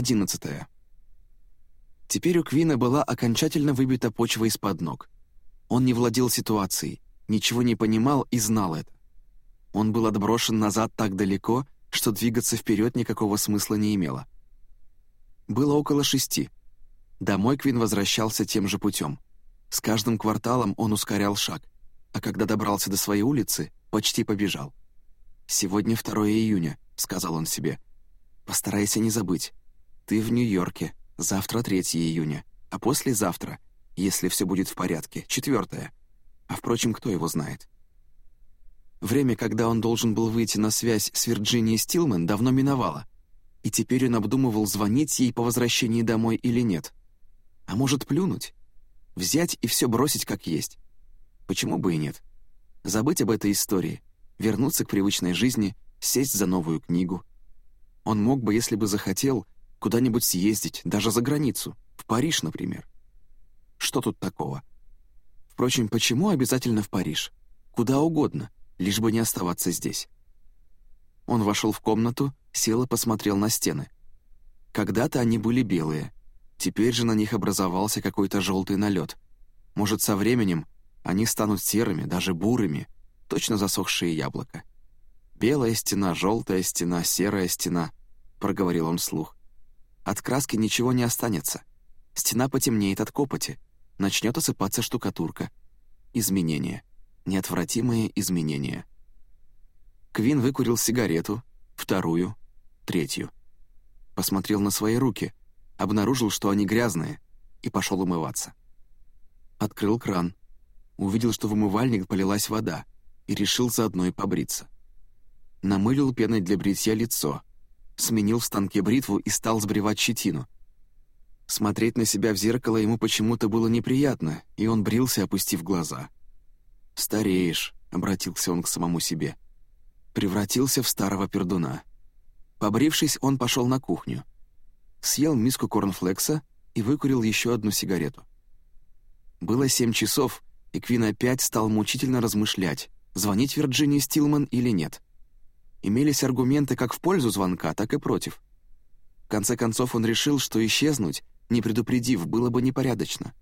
11. Теперь у Квина была окончательно выбита почва из-под ног. Он не владел ситуацией, ничего не понимал и знал это. Он был отброшен назад так далеко, что двигаться вперед никакого смысла не имело. Было около шести. Домой Квин возвращался тем же путем. С каждым кварталом он ускорял шаг, а когда добрался до своей улицы, почти побежал. «Сегодня 2 июня», — сказал он себе. «Постарайся не забыть. Ты в Нью-Йорке, завтра 3 июня, а послезавтра, если все будет в порядке, 4 А впрочем, кто его знает?» Время, когда он должен был выйти на связь с Вирджинией Стилман, давно миновало, и теперь он обдумывал, звонить ей по возвращении домой или нет. А может, плюнуть? Взять и все бросить как есть? Почему бы и нет? Забыть об этой истории, вернуться к привычной жизни, сесть за новую книгу. Он мог бы, если бы захотел, куда-нибудь съездить, даже за границу, в Париж, например. Что тут такого? Впрочем, почему обязательно в Париж? Куда угодно, лишь бы не оставаться здесь. Он вошел в комнату, сел и посмотрел на стены. Когда-то они были белые, теперь же на них образовался какой-то желтый налет. Может, со временем они станут серыми, даже бурыми, точно засохшие яблоко. «Белая стена, желтая стена, серая стена», — проговорил он вслух. От краски ничего не останется. Стена потемнеет от копоти, начнет осыпаться штукатурка. Изменения. Неотвратимые изменения. Квин выкурил сигарету, вторую, третью. Посмотрел на свои руки, обнаружил, что они грязные, и пошел умываться. Открыл кран. Увидел, что в умывальник полилась вода, и решил заодно и побриться. Намылил пеной для бритья лицо — сменил в станке бритву и стал сбривать щетину. Смотреть на себя в зеркало ему почему-то было неприятно, и он брился, опустив глаза. «Стареешь», — обратился он к самому себе. Превратился в старого пердуна. Побрившись, он пошел на кухню. Съел миску корнфлекса и выкурил еще одну сигарету. Было семь часов, и Квин опять стал мучительно размышлять, звонить Вирджинии Стилман или нет. Имелись аргументы как в пользу звонка, так и против. В конце концов он решил, что исчезнуть, не предупредив, было бы непорядочно.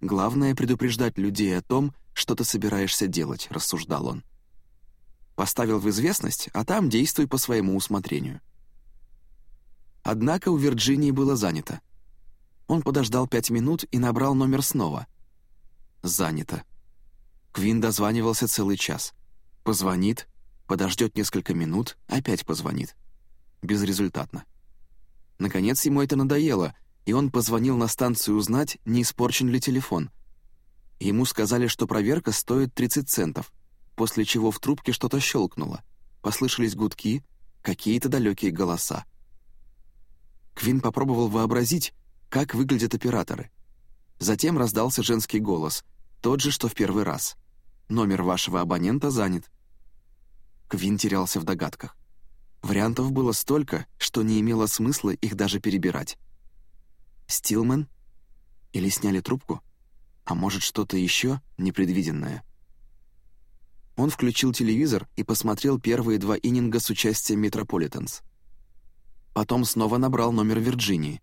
Главное — предупреждать людей о том, что ты собираешься делать, рассуждал он. Поставил в известность, а там действуй по своему усмотрению. Однако у Вирджинии было занято. Он подождал пять минут и набрал номер снова. Занято. Квин дозванивался целый час. Позвонит, подождет несколько минут, опять позвонит. Безрезультатно. Наконец ему это надоело, и он позвонил на станцию узнать, не испорчен ли телефон. Ему сказали, что проверка стоит 30 центов, после чего в трубке что-то щелкнуло. Послышались гудки, какие-то далекие голоса. Квин попробовал вообразить, как выглядят операторы. Затем раздался женский голос, тот же, что в первый раз. «Номер вашего абонента занят. Квин терялся в догадках. Вариантов было столько, что не имело смысла их даже перебирать. Стилмен? Или сняли трубку? А может, что-то еще непредвиденное? Он включил телевизор и посмотрел первые два ининга с участием Метрополитенс. Потом снова набрал номер Вирджинии.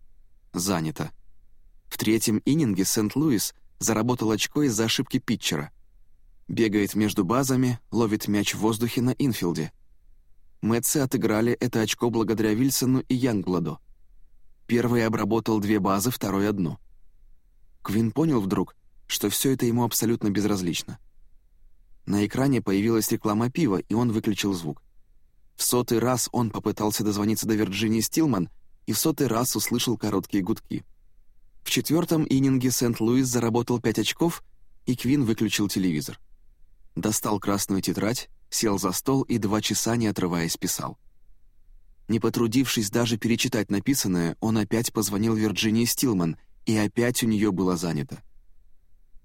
Занято. В третьем ининге Сент-Луис заработал очко из-за ошибки питчера — Бегает между базами, ловит мяч в воздухе на инфилде. Мэтсы отыграли это очко благодаря Вильсону и Янгбладу. Первый обработал две базы, второй — одну. Квин понял вдруг, что все это ему абсолютно безразлично. На экране появилась реклама пива, и он выключил звук. В сотый раз он попытался дозвониться до Вирджинии Стилман и в сотый раз услышал короткие гудки. В четвертом ининге Сент-Луис заработал пять очков, и Квин выключил телевизор достал красную тетрадь, сел за стол и два часа, не отрываясь, писал. Не потрудившись даже перечитать написанное, он опять позвонил Вирджинии Стилман, и опять у нее было занято.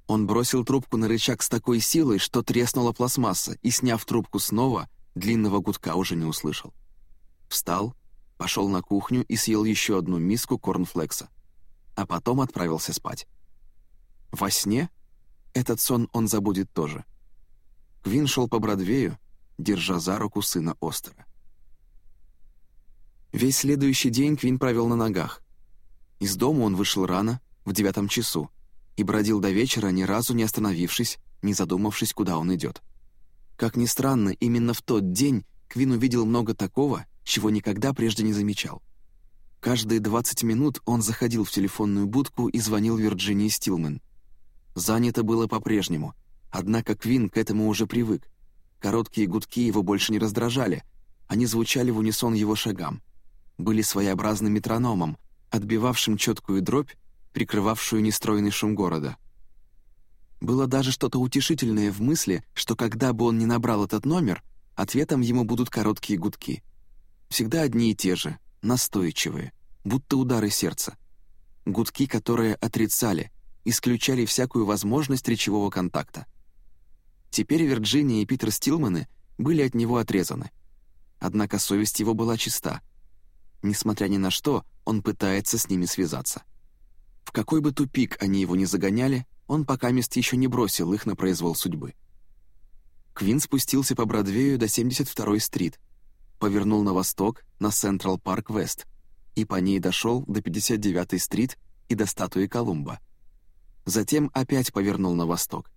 Он бросил трубку на рычаг с такой силой, что треснула пластмасса, и, сняв трубку снова, длинного гудка уже не услышал. Встал, пошел на кухню и съел еще одну миску корнфлекса, а потом отправился спать. Во сне этот сон он забудет тоже — Квин шел по Бродвею, держа за руку сына Остера. Весь следующий день Квин провел на ногах, Из дома он вышел рано, в девятом часу, и бродил до вечера, ни разу не остановившись, не задумавшись, куда он идет. Как ни странно, именно в тот день Квин увидел много такого, чего никогда прежде не замечал. Каждые 20 минут он заходил в телефонную будку и звонил Вирджинии Стилман. Занято было по-прежнему, однако Квин к этому уже привык. Короткие гудки его больше не раздражали, они звучали в унисон его шагам, были своеобразным метрономом, отбивавшим четкую дробь, прикрывавшую нестройный шум города. Было даже что-то утешительное в мысли, что когда бы он не набрал этот номер, ответом ему будут короткие гудки. Всегда одни и те же, настойчивые, будто удары сердца. Гудки, которые отрицали, исключали всякую возможность речевого контакта. Теперь Вирджиния и Питер Стилманы были от него отрезаны. Однако совесть его была чиста. Несмотря ни на что, он пытается с ними связаться. В какой бы тупик они его ни загоняли, он покамест еще не бросил их на произвол судьбы. Квин спустился по Бродвею до 72-й стрит, повернул на восток, на Централ Парк Вест, и по ней дошел до 59-й стрит и до статуи Колумба. Затем опять повернул на восток.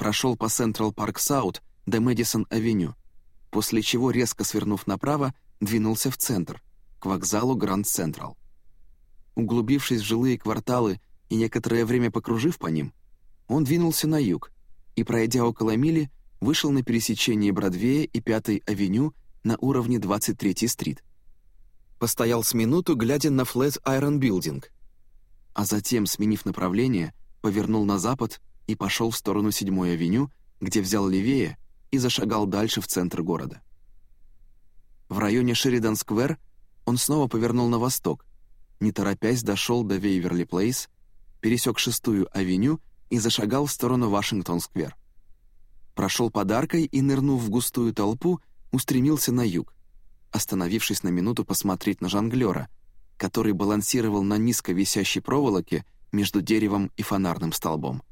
Прошел по Централ Парк Саут до Мэдисон-авеню, после чего, резко свернув направо, двинулся в центр, к вокзалу Гранд Централ. Углубившись в жилые кварталы и некоторое время покружив по ним, он двинулся на юг и, пройдя около мили, вышел на пересечении Бродвея и Пятой авеню на уровне 23-й стрит. Постоял с минуту, глядя на Флэт Айрон Билдинг, а затем, сменив направление, повернул на запад и пошел в сторону 7-й авеню, где взял левее и зашагал дальше в центр города. В районе Шеридан-сквер он снова повернул на восток, не торопясь дошел до Вейверли-Плейс, пересек шестую авеню и зашагал в сторону Вашингтон-сквер. Прошел подаркой и, нырнув в густую толпу, устремился на юг, остановившись на минуту посмотреть на жонглера, который балансировал на низко висящей проволоке между деревом и фонарным столбом.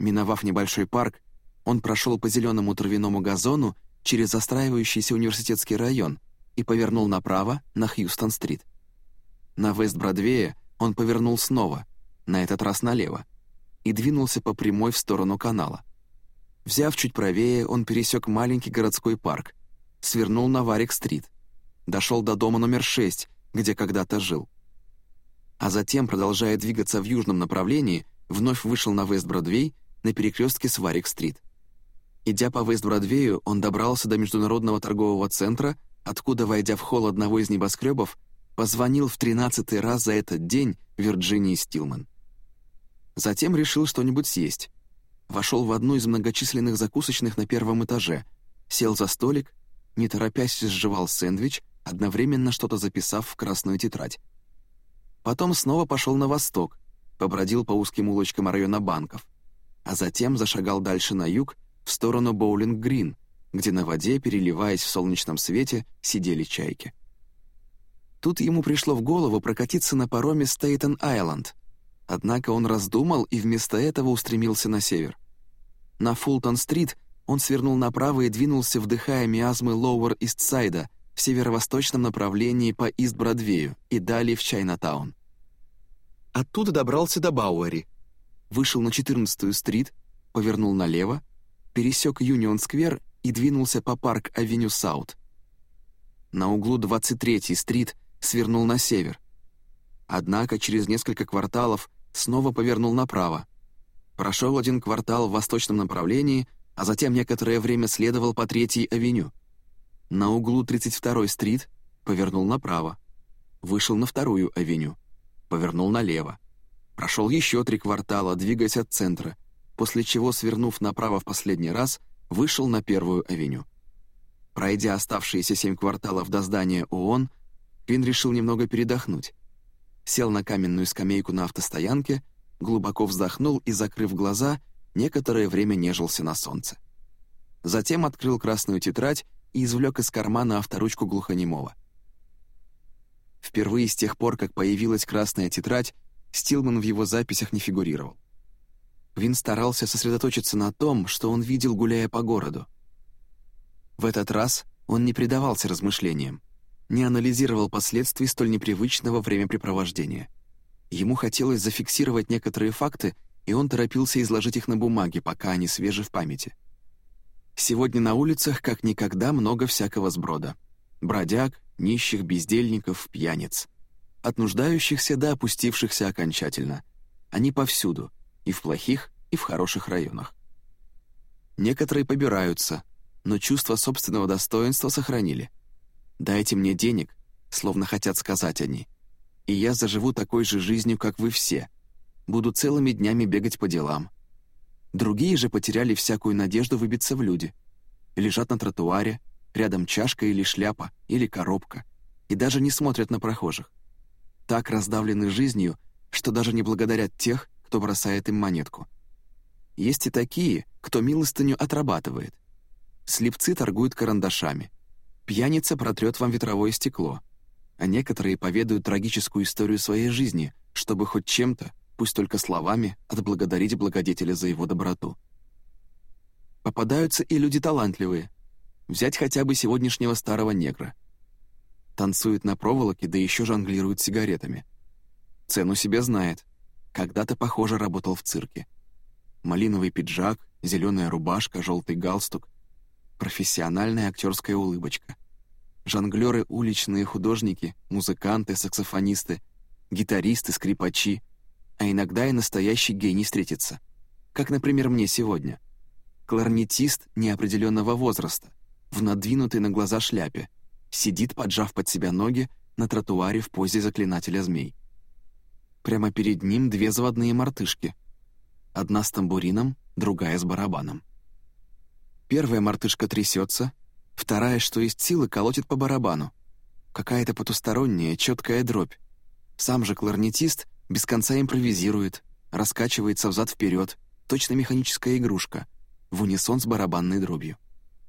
Миновав небольшой парк, он прошел по зеленому травяному газону через застраивающийся университетский район и повернул направо на Хьюстон-стрит. На Вест-Бродвее он повернул снова, на этот раз налево, и двинулся по прямой в сторону канала. Взяв чуть правее, он пересек маленький городской парк, свернул на Варик-стрит, дошел до дома номер 6, где когда-то жил. А затем, продолжая двигаться в южном направлении, вновь вышел на Вест-Бродвей на перекрестке с Варик-стрит. Идя по Вест-Бродвею, он добрался до Международного торгового центра, откуда, войдя в холл одного из небоскребов, позвонил в тринадцатый раз за этот день Вирджинии Стилман. Затем решил что-нибудь съесть. Вошел в одну из многочисленных закусочных на первом этаже, сел за столик, не торопясь сживал сэндвич, одновременно что-то записав в красную тетрадь. Потом снова пошел на восток, побродил по узким улочкам района банков, а затем зашагал дальше на юг, в сторону Боулинг-Грин, где на воде, переливаясь в солнечном свете, сидели чайки. Тут ему пришло в голову прокатиться на пароме Стейтен-Айленд, однако он раздумал и вместо этого устремился на север. На Фултон-стрит он свернул направо и двинулся, вдыхая миазмы Лоуэр-Истсайда в северо-восточном направлении по Ист-Бродвею и далее в Чайнатаун. Оттуда добрался до Бауэри, вышел на 14-ю стрит, повернул налево, пересек Юнион-сквер и двинулся по Парк-авеню Саут. На углу 23-й стрит свернул на север. Однако через несколько кварталов снова повернул направо. Прошел один квартал в восточном направлении, а затем некоторое время следовал по Третьей авеню. На углу 32-й стрит повернул направо. Вышел на вторую авеню. Повернул налево. Прошел еще три квартала, двигаясь от центра, после чего, свернув направо в последний раз, вышел на первую авеню. Пройдя оставшиеся семь кварталов до здания ООН, Квин решил немного передохнуть. Сел на каменную скамейку на автостоянке, глубоко вздохнул и, закрыв глаза, некоторое время нежился на солнце. Затем открыл красную тетрадь и извлек из кармана авторучку глухонемого. Впервые с тех пор, как появилась красная тетрадь, Стилман в его записях не фигурировал. Вин старался сосредоточиться на том, что он видел, гуляя по городу. В этот раз он не предавался размышлениям, не анализировал последствий столь непривычного времяпрепровождения. Ему хотелось зафиксировать некоторые факты, и он торопился изложить их на бумаге, пока они свежи в памяти. Сегодня на улицах как никогда много всякого сброда. Бродяг, нищих, бездельников, пьяниц. От нуждающихся до опустившихся окончательно. Они повсюду, и в плохих, и в хороших районах. Некоторые побираются, но чувство собственного достоинства сохранили. «Дайте мне денег», словно хотят сказать они, «и я заживу такой же жизнью, как вы все. Буду целыми днями бегать по делам». Другие же потеряли всякую надежду выбиться в люди. Лежат на тротуаре, рядом чашка или шляпа, или коробка, и даже не смотрят на прохожих. Так раздавлены жизнью, что даже не благодарят тех, кто бросает им монетку. Есть и такие, кто милостыню отрабатывает. Слепцы торгуют карандашами. Пьяница протрет вам ветровое стекло. А некоторые поведают трагическую историю своей жизни, чтобы хоть чем-то, пусть только словами, отблагодарить благодетеля за его доброту. Попадаются и люди талантливые. Взять хотя бы сегодняшнего старого негра. Танцует на проволоке, да еще жонглирует сигаретами. Цену себе знает. Когда-то, похоже, работал в цирке. Малиновый пиджак, зеленая рубашка, желтый галстук. Профессиональная актерская улыбочка. Жонглеры, уличные художники, музыканты, саксофонисты, гитаристы, скрипачи. А иногда и настоящий гений встретится. Как, например, мне сегодня. Кларнетист неопределенного возраста, в надвинутой на глаза шляпе, сидит, поджав под себя ноги, на тротуаре в позе заклинателя змей. Прямо перед ним две заводные мартышки. Одна с тамбурином, другая с барабаном. Первая мартышка трясется, вторая, что есть силы, колотит по барабану. Какая-то потусторонняя, четкая дробь. Сам же кларнетист без конца импровизирует, раскачивается взад-вперед, точно механическая игрушка, в унисон с барабанной дробью.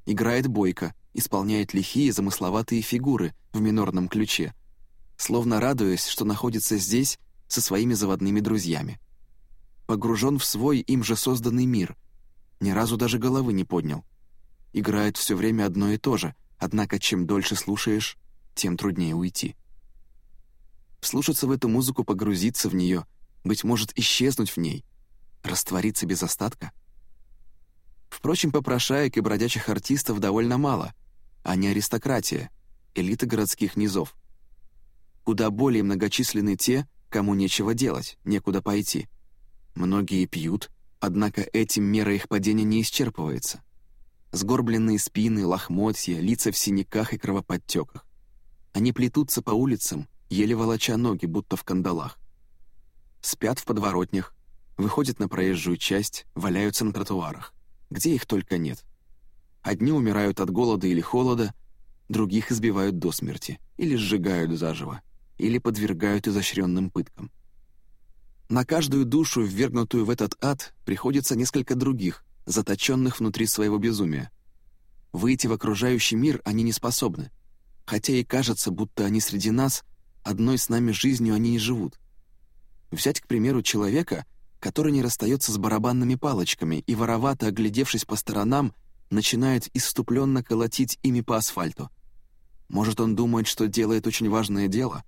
Играет бойко, исполняет лихие замысловатые фигуры в минорном ключе, словно радуясь, что находится здесь со своими заводными друзьями. Погружен в свой им же созданный мир, ни разу даже головы не поднял. Играет все время одно и то же, однако чем дольше слушаешь, тем труднее уйти. Вслушаться в эту музыку, погрузиться в нее, быть может, исчезнуть в ней, раствориться без остатка. Впрочем, попрошаек и бродячих артистов довольно мало, а не аристократия, элита городских низов. Куда более многочисленны те, кому нечего делать, некуда пойти. Многие пьют, однако этим мера их падения не исчерпывается. Сгорбленные спины, лохмотья, лица в синяках и кровоподтеках. Они плетутся по улицам, еле волоча ноги, будто в кандалах. Спят в подворотнях, выходят на проезжую часть, валяются на тротуарах, где их только нет. Одни умирают от голода или холода, других избивают до смерти или сжигают заживо или подвергают изощренным пыткам. На каждую душу, ввергнутую в этот ад, приходится несколько других, заточенных внутри своего безумия. Выйти в окружающий мир они не способны, хотя и кажется, будто они среди нас, одной с нами жизнью они не живут. Взять, к примеру, человека, который не расстается с барабанными палочками и, воровато оглядевшись по сторонам, начинает иступленно колотить ими по асфальту. Может, он думает, что делает очень важное дело,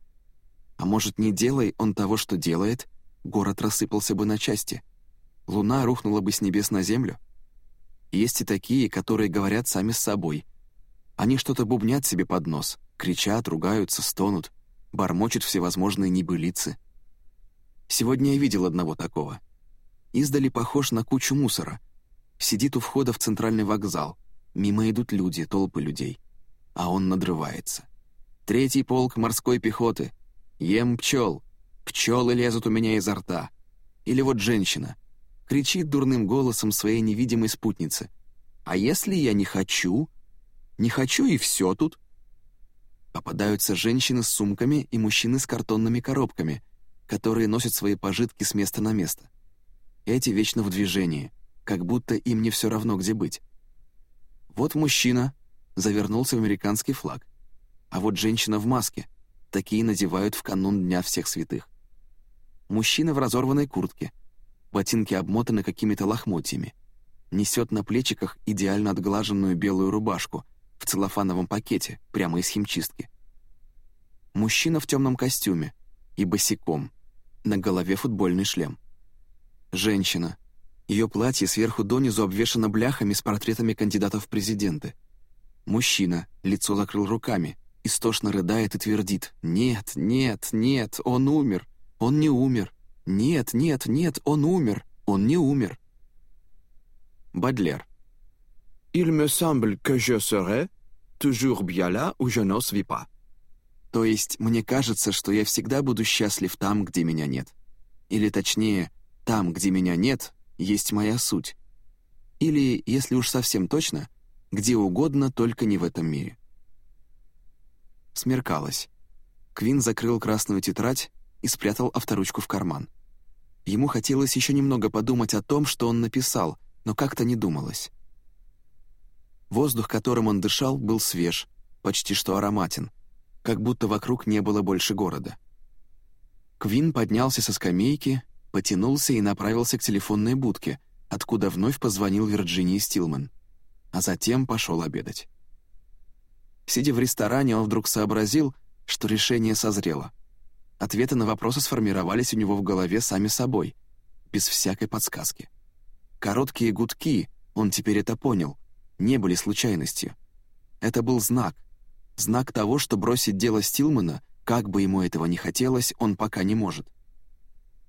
а может, не делай он того, что делает, город рассыпался бы на части. Луна рухнула бы с небес на землю. Есть и такие, которые говорят сами с собой. Они что-то бубнят себе под нос, кричат, ругаются, стонут, бормочут всевозможные небылицы. Сегодня я видел одного такого. Издали похож на кучу мусора. Сидит у входа в центральный вокзал. Мимо идут люди, толпы людей. А он надрывается. «Третий полк морской пехоты», Ем пчел. Пчелы лезут у меня изо рта. Или вот женщина. Кричит дурным голосом своей невидимой спутнице. А если я не хочу? Не хочу и все тут. Попадаются женщины с сумками и мужчины с картонными коробками, которые носят свои пожитки с места на место. Эти вечно в движении, как будто им не все равно, где быть. Вот мужчина завернулся в американский флаг, а вот женщина в маске, Такие надевают в канун Дня всех святых. Мужчина в разорванной куртке. Ботинки обмотаны какими-то лохмотьями. Несет на плечиках идеально отглаженную белую рубашку в целлофановом пакете, прямо из химчистки. Мужчина в темном костюме и босиком. на голове футбольный шлем. Женщина. Ее платье сверху донизу обвешано бляхами с портретами кандидатов в президенты. Мужчина, лицо закрыл руками, истошно рыдает и твердит «Нет, нет, нет, он умер, он не умер, нет, нет, нет, он умер, он не умер». Бадлер. «Il me semble que je serai toujours bien là où je ne suis pas». То есть, мне кажется, что я всегда буду счастлив там, где меня нет. Или точнее, там, где меня нет, есть моя суть. Или, если уж совсем точно, где угодно, только не в этом мире. Смеркалось. Квин закрыл красную тетрадь и спрятал авторучку в карман. Ему хотелось еще немного подумать о том, что он написал, но как-то не думалось. Воздух, которым он дышал, был свеж, почти что ароматен, как будто вокруг не было больше города. Квин поднялся со скамейки, потянулся и направился к телефонной будке, откуда вновь позвонил Вирджинии Стилман, а затем пошел обедать. Сидя в ресторане, он вдруг сообразил, что решение созрело. Ответы на вопросы сформировались у него в голове сами собой, без всякой подсказки. Короткие гудки, он теперь это понял, не были случайностью. Это был знак. Знак того, что бросить дело Стилмана, как бы ему этого не хотелось, он пока не может.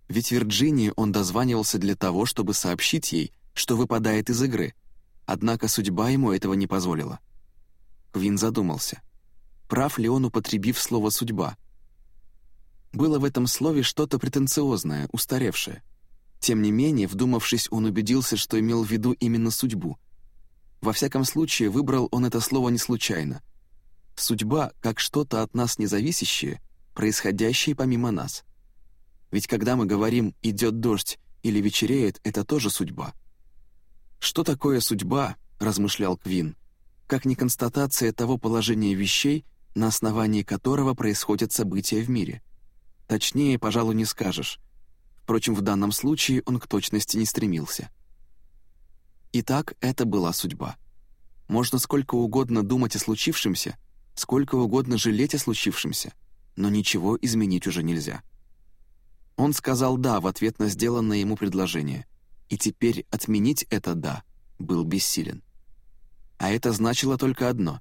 Ведь Вирджинии он дозванивался для того, чтобы сообщить ей, что выпадает из игры. Однако судьба ему этого не позволила. Квин задумался. Прав ли он, употребив слово «судьба»? Было в этом слове что-то претенциозное, устаревшее. Тем не менее, вдумавшись, он убедился, что имел в виду именно судьбу. Во всяком случае, выбрал он это слово не случайно. Судьба как что-то от нас независящее, происходящее помимо нас. Ведь когда мы говорим «идет дождь» или «вечереет», это тоже судьба. «Что такое судьба?» — размышлял Квин — как не констатация того положения вещей, на основании которого происходят события в мире. Точнее, пожалуй, не скажешь. Впрочем, в данном случае он к точности не стремился. Итак, это была судьба. Можно сколько угодно думать о случившемся, сколько угодно жалеть о случившемся, но ничего изменить уже нельзя. Он сказал «да» в ответ на сделанное ему предложение, и теперь отменить это «да» был бессилен. А это значило только одно.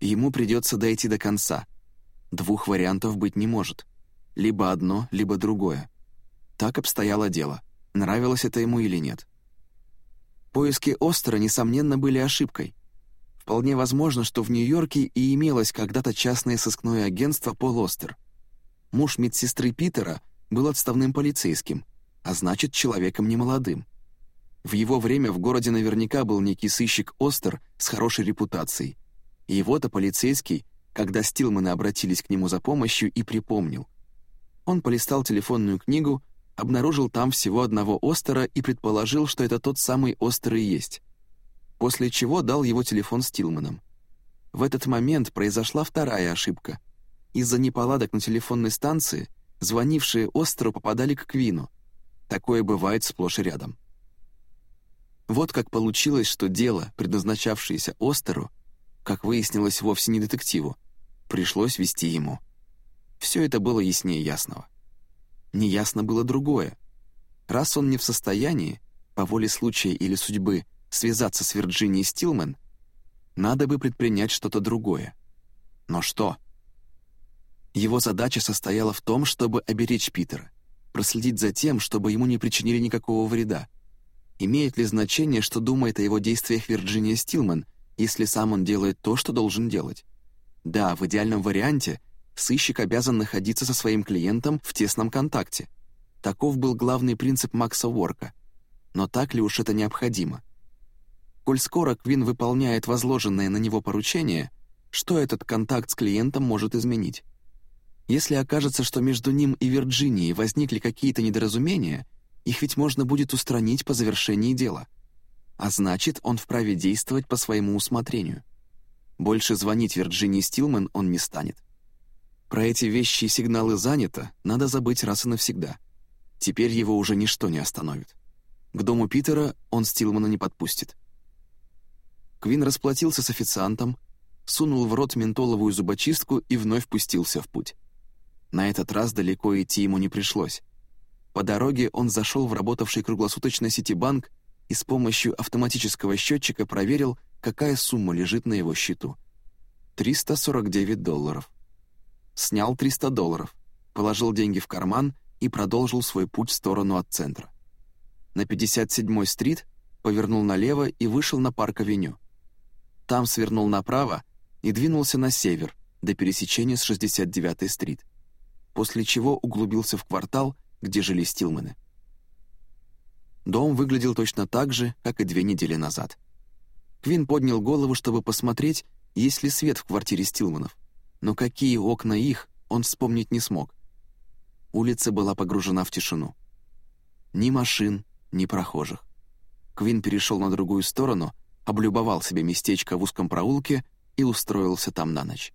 Ему придется дойти до конца. Двух вариантов быть не может. Либо одно, либо другое. Так обстояло дело, нравилось это ему или нет. Поиски Остера, несомненно, были ошибкой. Вполне возможно, что в Нью-Йорке и имелось когда-то частное сыскное агентство Пол Остер. Муж медсестры Питера был отставным полицейским, а значит, человеком немолодым. В его время в городе наверняка был некий сыщик Остер с хорошей репутацией. И его-то полицейский, когда Стилманы обратились к нему за помощью, и припомнил. Он полистал телефонную книгу, обнаружил там всего одного Остера и предположил, что это тот самый Остер и есть. После чего дал его телефон Стилманам. В этот момент произошла вторая ошибка. Из-за неполадок на телефонной станции звонившие Остеру попадали к Квину. Такое бывает сплошь и рядом. Вот как получилось, что дело, предназначавшееся Остеру, как выяснилось вовсе не детективу, пришлось вести ему. Все это было яснее ясного. Неясно было другое. Раз он не в состоянии, по воле случая или судьбы, связаться с Вирджинией Стилман, надо бы предпринять что-то другое. Но что? Его задача состояла в том, чтобы оберечь Питера, проследить за тем, чтобы ему не причинили никакого вреда, Имеет ли значение, что думает о его действиях Вирджиния Стилман, если сам он делает то, что должен делать? Да, в идеальном варианте сыщик обязан находиться со своим клиентом в тесном контакте. Таков был главный принцип Макса Уорка. Но так ли уж это необходимо? Коль скоро Квин выполняет возложенное на него поручение, что этот контакт с клиентом может изменить? Если окажется, что между ним и Вирджинией возникли какие-то недоразумения — их ведь можно будет устранить по завершении дела. А значит, он вправе действовать по своему усмотрению. Больше звонить Вирджинии Стилман он не станет. Про эти вещи и сигналы занято, надо забыть раз и навсегда. Теперь его уже ничто не остановит. К дому Питера он Стилмана не подпустит. Квин расплатился с официантом, сунул в рот ментоловую зубочистку и вновь пустился в путь. На этот раз далеко идти ему не пришлось. По дороге он зашел в работавший круглосуточно Ситибанк и с помощью автоматического счетчика проверил, какая сумма лежит на его счету. 349 долларов. Снял 300 долларов, положил деньги в карман и продолжил свой путь в сторону от центра. На 57-й стрит повернул налево и вышел на парк-авеню. Там свернул направо и двинулся на север, до пересечения с 69-й стрит, после чего углубился в квартал, где жили Стилманы. Дом выглядел точно так же, как и две недели назад. Квин поднял голову, чтобы посмотреть, есть ли свет в квартире Стилманов, но какие окна их, он вспомнить не смог. Улица была погружена в тишину. Ни машин, ни прохожих. Квин перешел на другую сторону, облюбовал себе местечко в узком проулке и устроился там на ночь.